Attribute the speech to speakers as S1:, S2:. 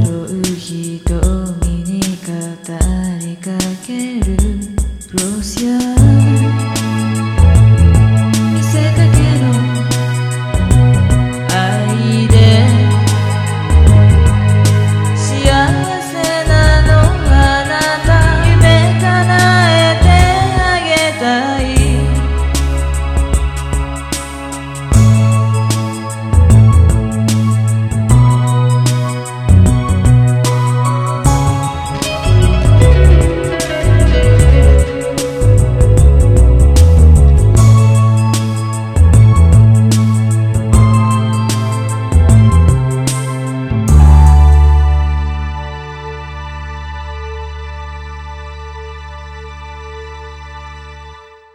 S1: 黒い瞳に語りかける。